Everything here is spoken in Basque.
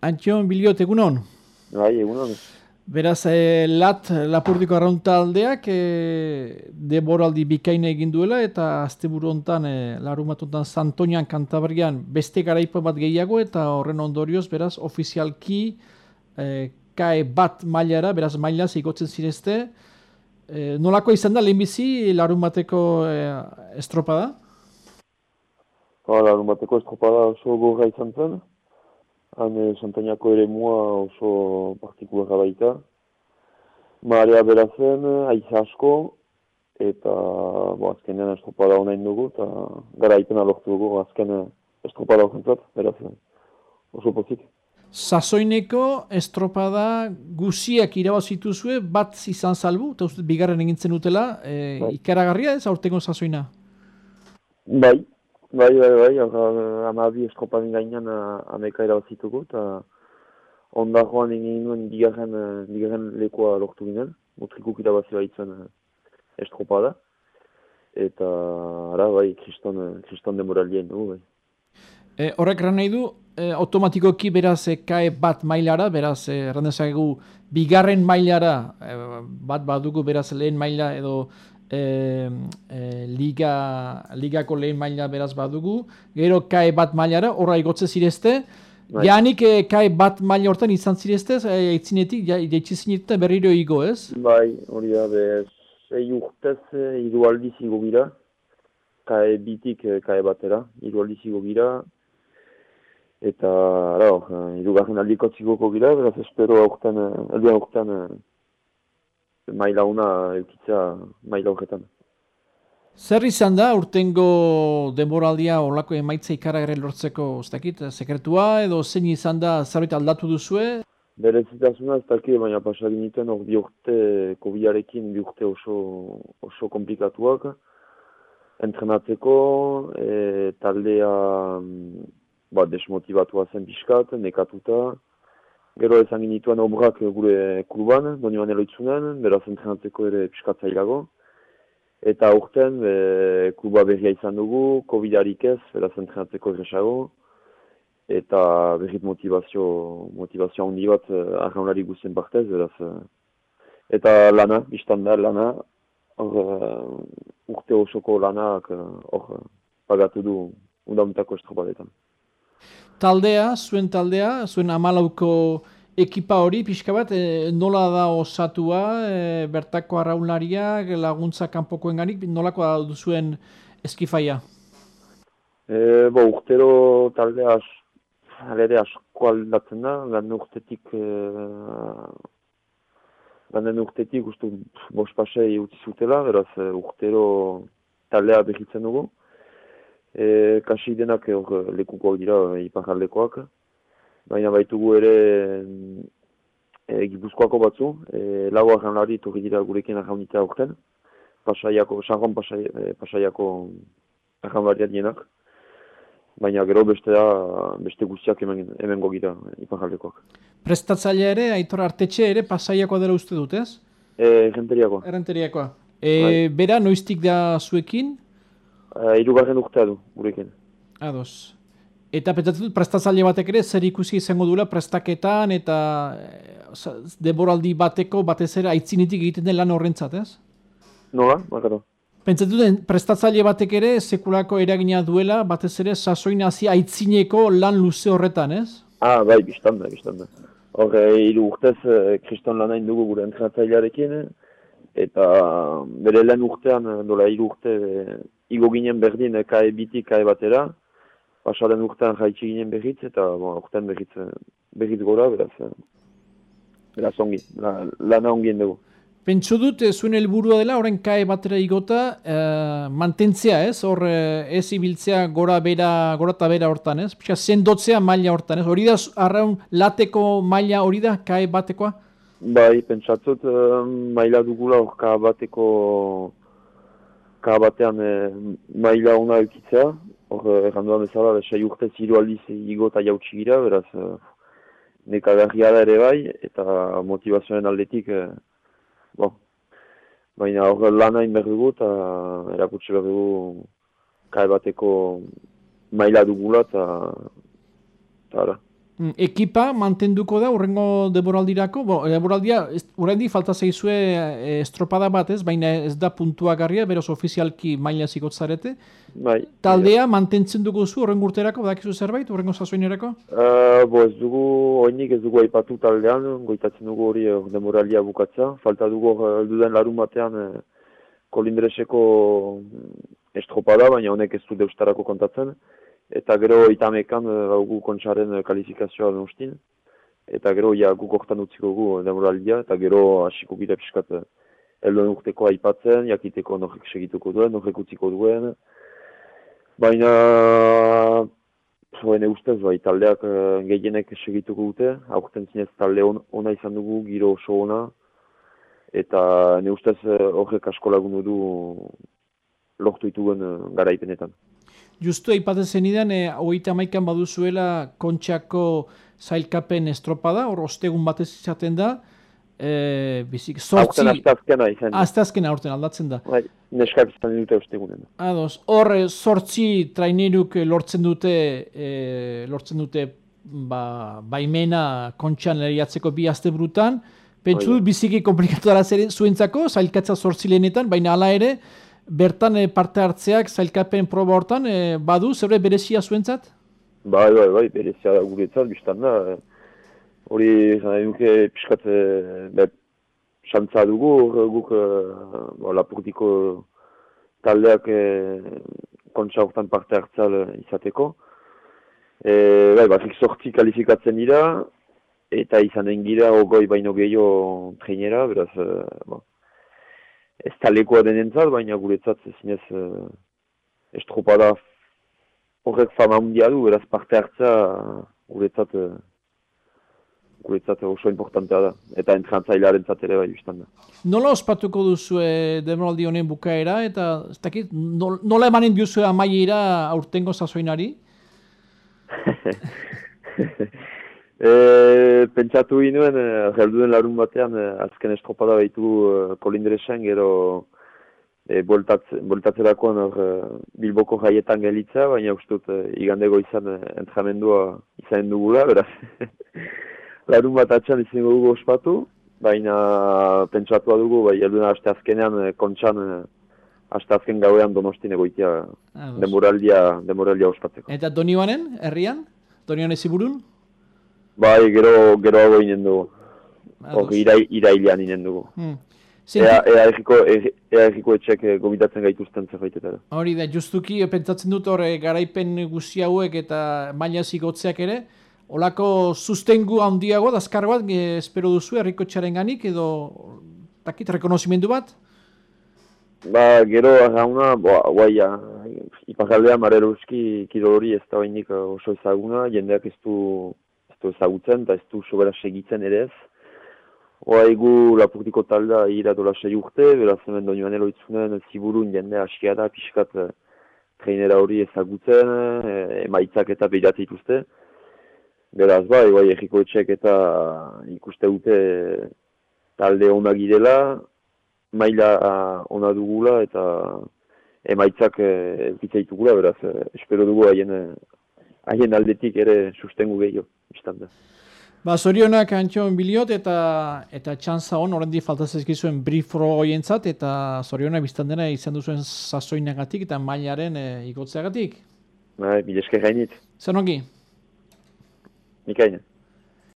Antion, biliot, egunon? Bai, egunon. Beraz, e, lat, lapurdiko arraunta aldeak, e, deboraldi bikaine egin duela, eta azte buru honetan, e, larumatuntan Santonian kantabrian beste garaipa bat gehiago, eta horren ondorioz, beraz, ofizialki e, kae bat mailara, beraz, maila zikotzen zirezte. E, nolako izan da, lehenbizi, larumateko e, estropada? Ba, larumateko estropada oso gorra izan zen. Han eh, Santaniako ere mua oso partikularra baita. Marea berazen, aiza asko, eta bo, azkenean estropada hona dugu, eta gara ipena lortu dugu, azken estropada horrentzat, berazen, oso pozik. Sasoineko estropada guziak irabazitu zuen, bat izan salbu, eta uste bigarren egintzen utela, e, bai. ikaragarria ez aurtengo sasoina? Bai, Bai, bai, bai, amabi estropadin gainean ameka irabazituko, eta onda joan egin nuen digarren, digarren lekoa lortu ginen, mutrikuk irabazi baitzen estropada, eta ara, bai, kriston, kriston demoralien du, bai. E, horrek ran nahi du, e, automatikoki beraz e, kae bat mailara, beraz, e, randezakegu, bigarren mailara, e, bat badugu beraz lehen maila edo e, e, liga, ligako lehen maila beraz badugu, gero kae bat mailara, horra igotze zirezte, bai. Janik e, kae bat maila hortan izan zirezte, e, eitzinetik, jaitzi berriro igo ez? Bai, hori da, bez, zei urtez, idu aldiz igo gira, kae bitik kae batera, idu aldiz igo gira, eta, ara, idu garen aldiko zigoko gira, beraz, espero aurten, elduan aurten, maila una eukitzea maila horretan. Zer izan da, urtengo demoraldia olako emaitza ikaragarri lortzeko, ez dakit, sekretua edo zein izan da zerbait aldatu duzue? Bere zitazuna ez dakit, baina pasagin iten hor bi urte kobiarekin bi urte oso, oso komplikatuak. Entrenatzeko, e, taldea ba, desmotibatua zen pixkat, nekatuta. Gero ezan ginituen obrak gure kluban, doni manelo itzunen, beraz entrenatzeko ere piskatzailago. Eta urten, be, kluba berria izan dugu, COVID-arik ez, beraz entrenatzeko erresago. Eta berrit motivazio, motivazio handi bat eh, arraunari guztien partez, beraz. Eh, eta lana, biztan da, lana, or, uh, urte osoko lanak hor pagatu du undauntako estropadetan taldea, zuen taldea, zuen amalauko ekipa hori, pixka bat, e, nola da osatua, e, bertako arraunlaria, laguntza kanpokoen ganik, nolako da duzuen eskifaia? E, bo, urtero taldea alere asko aldatzen da, gane urtetik, e, gane urtetik, uste, bos pasei utzi zutela, beraz, urtero taldea behitzen dugu. E, kasi denak hor lekuko dira iparaldekoak. Baina baitugu ere e, gipuzkoako batzu, e, lago arraunari torri dira gurekin arraunitea aurten. Pasaiako, sanron pasai, e, pasaiako arraunari dienak. Baina gero beste da, beste guztiak hemen, hemen gogira iparaldekoak. Prestatzailea ere, aitor artetxe ere pasaiakoa dela uste dut, ez? E, Errenteriakoa. Errenteriakoa. E, bai. bera, noiztik da zuekin? Uh, irugarren urtea du, gurekin. Ados. Eta petzatzen dut, prestatzaile batek ere, zer ikusi izango duela prestaketan eta e, deboraldi bateko batez ere aitzinetik egiten den lan horrentzat, ez? Nola, bakatu. Pentsatzen dut, prestatzaile batek ere, sekulako eragina duela, batez ere, sasoin hazi aitzineko lan luze horretan, ez? Ah, bai, biztan da, biztan da. Hiru urtez, eh, kriston lan dugu gure entrenatzailearekin, eta bere lehen urtean, dola hiru urte, igo ginen berdin kae bitik kae batera, pasaren urtean jaitsi ginen berriz, eta bon, urtean berriz, berriz gora, beraz, beraz ongi, la, lana ongien dugu. Pentsu dut, eh, zuen helburua dela, horren kae batera igota, eh, mantentzea ez, hor eh, ez ibiltzea gora bera, gora eta bera hortan ez, pixka sendotzea maila hortan ez, hori da arraun lateko maila hori da kae batekoa? Bai, pentsatzot, maila dugula hor bateko ka batean e, maila ona eukitzea, hor eh, erranduan bezala, sei urte ziru aldiz igo eta jautsi gira, beraz e, nekagarria da ere bai, eta motivazioen aldetik, e, bon, baina hor lana behar dugu eta erakutsi behar dugu kae bateko maila dugula eta ara. Mm, ekipa mantenduko da urrengo deboraldirako, bo, deboraldia urrendi falta zaizue e, estropada bat ez, baina ez da puntua garria, beroz ofizialki maila zikotzarete. Bai. Taldea mantentzen dugu zu urrengo urterako, badakizu zerbait, urrengo sasoinerako? Uh, bo ez dugu, oinik ez dugu aipatu taldean, goitatzen dugu hori uh, demoralia bukatza. Falta dugu duden larun batean uh, kolindreseko estropada, baina honek ez du deustarako kontatzen eta gero itamekan uh, gu kontsaren uh, kalifikazioa denostin. Eta gero ja gu kortan utziko gu demoraldia, eta gero hasiko gira piskat uh, elduen urteko aipatzen, jakiteko norrek segituko duen, norrek utziko duen. Baina, zoen ustez, bai, taldeak gehienek segituko dute, aurten zinez talde on, ona izan dugu, giro oso ona, eta ne ustez horrek asko lagundu du lortu ituen garaipenetan. Justu eipatzen zenidan, e, hogeita maikan baduzuela kontxako zailkapen estropada, hor ostegun batez izaten da, e, bizik, sortzi... Aztazkena izan. Aztazkena horten aldatzen da. Bai, neskak izan dute ostegunen. Ados, hor sortzi traineruk lortzen dute, e, lortzen dute ba, baimena kontxan leriatzeko bi azte brutan, Pentsu dut biziki komplikatu dara zuentzako, zailkatza sortzi lehenetan, baina hala ere, bertan e, parte hartzeak zailkapen proba hortan, e, badu, zebre berezia zuentzat? Bai, bai, bai, berezia da guretzat, biztan da. Eh, hori, zan duke, piskat, e, xantza dugu, guk e, lapurtiko taldeak e, kontsa hortan parte hartzal izateko. E, bai, bazik sortzi kalifikatzen dira, eta izanen gira, ogoi baino gehiago trainera, beraz, e, bon ez talekoa denentzat, baina guretzat zinez uh, estropada horrek fama mundia du, beraz parte hartza guretzat, uh, guretzat oso importantea da, eta entrantzailearen ere bai biztan da. Nola ospatuko duzu e, demoraldi honen bukaera, eta ez dakit, nola emanen duzu amaiera aurtengo sasoinari? E, pentsatu ginuen, e, gelduen larun batean, e, azken estropada behitu e, kolindresen, gero e, boltatzerakoan e, bilboko jaietan gelitza, baina ustut e, igandego izan e, entramendua izan dugula, beraz. larun bat atxan izan dugu ospatu, baina pentsatu dugu, bai, gelduen aste azkenean, e, kontxan, e, aste azken gauean donostin egoitia demoraldia, demoraldia ospatzeko. Eta Donioanen, herrian? Donioan eziburun? Bai, gero gero hago inen dugu. Hori irai, irailean inen dugu. Hmm. Ea, ea, egiko, ea egiko etxek eh, gomitatzen gaituzten zerbaitetara. Hori da, justuki, eh, pentsatzen dut hor garaipen guzi hauek eta maila zigotzeak ere, olako sustengu handiago, dazkar bat, eh, espero duzu, herriko txaren ganik, edo takit, rekonozimendu bat? Ba, gero, agauna, guai, ja, iparaldea, mareruzki, kirolori ez da oso ezaguna, jendeak ez du du ezagutzen, eta ez du sobera segitzen ere ez. Hoa egu lapurtiko talda iradola sei urte, beraz hemen donioan eloitzunen ziburun jende askia da, pixkat eh, trainera hori ezagutzen, eh, emaitzak eta behirate dituzte. Beraz bai, bai, egiko etxek eta ikuste dute talde ona girela, maila ona dugula eta emaitzak eukitzaitugula, beraz, espero dugu haien haien aldetik ere sustengu gehiago, izan da. Ba, zorionak antxon biliot eta eta txantza hon, horrendi faltaz ezkizuen brifro hoientzat eta zorionak biztan dena izan duzuen sasoinagatik eta mailaren e, igotzeagatik. Ba, bileske gainit. Zer nongi? Mikaina.